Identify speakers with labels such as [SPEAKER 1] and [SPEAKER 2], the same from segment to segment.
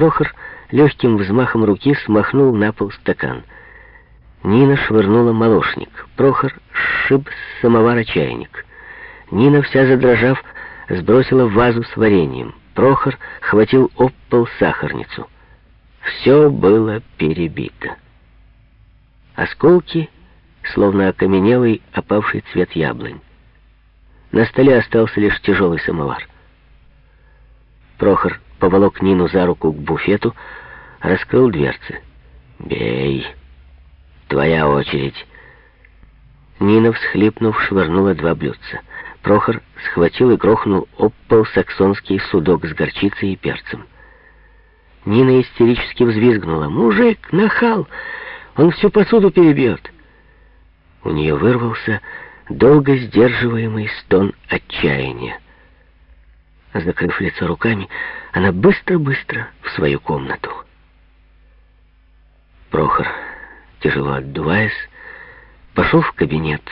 [SPEAKER 1] Прохор легким взмахом руки смахнул на пол стакан. Нина швырнула молочник. Прохор сшиб с самовара чайник. Нина, вся задрожав, сбросила вазу с вареньем. Прохор хватил об пол сахарницу. Все было перебито. Осколки, словно окаменелый опавший цвет яблонь. На столе остался лишь тяжелый самовар. Прохор поволок Нину за руку к буфету, раскрыл дверцы. «Бей! Твоя очередь!» Нина, всхлипнув, швырнула два блюдца. Прохор схватил и грохнул об пол саксонский судок с горчицей и перцем. Нина истерически взвизгнула. «Мужик, нахал! Он всю посуду перебьет!» У нее вырвался долго сдерживаемый стон отчаяния. Закрыв лицо руками, она быстро-быстро в свою комнату. Прохор, тяжело отдуваясь, пошел в кабинет,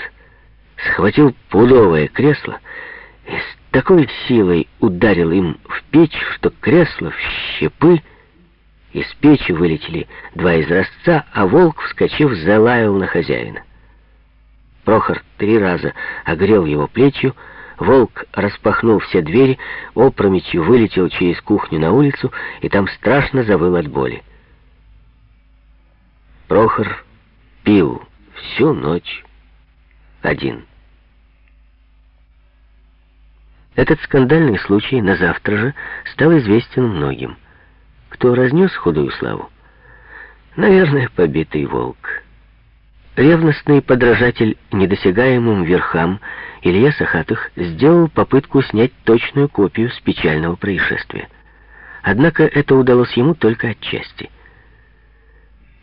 [SPEAKER 1] схватил пудовое кресло и с такой силой ударил им в печь, что кресло в щепы, из печи вылетели два изразца, а волк, вскочив, залаял на хозяина. Прохор три раза огрел его плечью, Волк распахнул все двери, опрометью вылетел через кухню на улицу и там страшно завыл от боли. Прохор пил всю ночь один. Этот скандальный случай на завтра же стал известен многим. Кто разнес худую славу? Наверное, побитый волк. Ревностный подражатель недосягаемым верхам Илья Сахатых сделал попытку снять точную копию с печального происшествия. Однако это удалось ему только отчасти.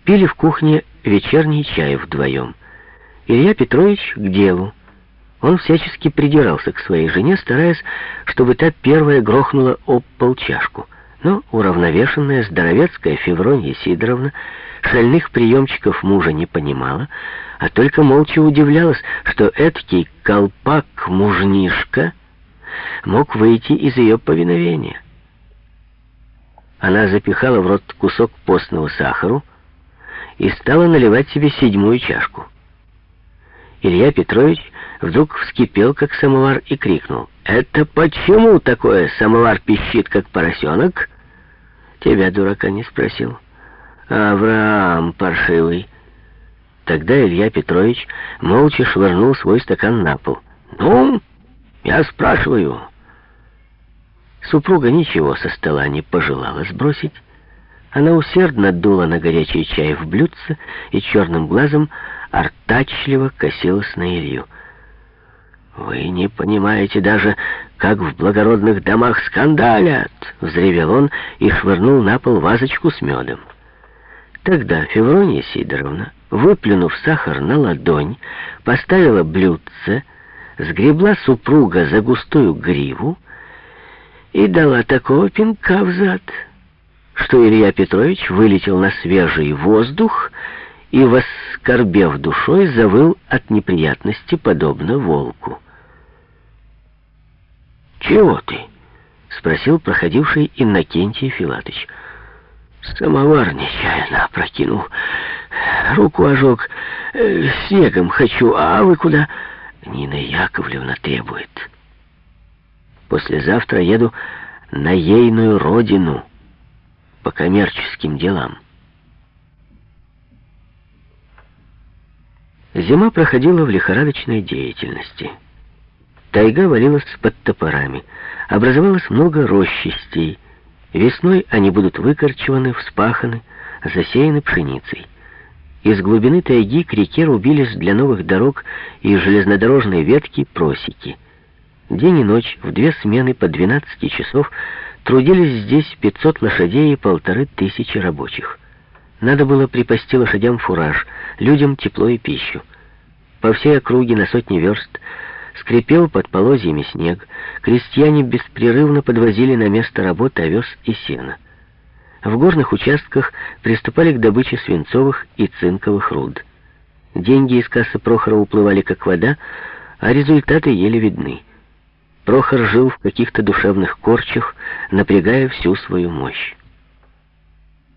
[SPEAKER 1] Пили в кухне вечерний чай вдвоем. Илья Петрович к делу. Он всячески придирался к своей жене, стараясь, чтобы та первая грохнула об пол чашку. Но уравновешенная здоровецкая Февронья Сидоровна шальных приемчиков мужа не понимала, а только молча удивлялась, что эдакий колпак-мужнишка мог выйти из ее повиновения. Она запихала в рот кусок постного сахару и стала наливать себе седьмую чашку. Илья Петрович вдруг вскипел, как самовар, и крикнул. «Это почему такое самовар пищит, как поросенок?» «Тебя, дурака, не спросил». Авраам паршивый. Тогда Илья Петрович молча швырнул свой стакан на пол. «Ну, я спрашиваю». Супруга ничего со стола не пожелала сбросить. Она усердно дула на горячий чай в блюдце и черным глазом артачливо косилась на Илью. «Вы не понимаете даже, как в благородных домах скандалят!» — взревел он и швырнул на пол вазочку с медом. Тогда Феврония Сидоровна, выплюнув сахар на ладонь, поставила блюдце, сгребла супруга за густую гриву и дала такого пинка в зад, что Илья Петрович вылетел на свежий воздух и, воскорбев душой, завыл от неприятности, подобно волку. «Чего ты?» — спросил проходивший Иннокентий Филатыч. Самовар нечаянно опрокинул. Руку ожег. Э, снегом хочу, а вы куда? Нина Яковлевна требует. Послезавтра еду на ейную родину по коммерческим делам. Зима проходила в лихорадочной деятельности. Тайга валилась под топорами. Образовалось много рощистей, Весной они будут выкорчеваны, вспаханы, засеяны пшеницей. Из глубины тайги к реке рубились для новых дорог и железнодорожной ветки просеки. День и ночь в две смены по 12 часов трудились здесь 500 лошадей и полторы тысячи рабочих. Надо было припасти лошадям фураж, людям тепло и пищу. По всей округе на сотни верст Скрипел под полозьями снег, крестьяне беспрерывно подвозили на место работы овес и сена. В горных участках приступали к добыче свинцовых и цинковых руд. Деньги из кассы Прохора уплывали как вода, а результаты еле видны. Прохор жил в каких-то душевных корчах, напрягая всю свою мощь.